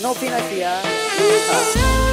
No financiar. Ah.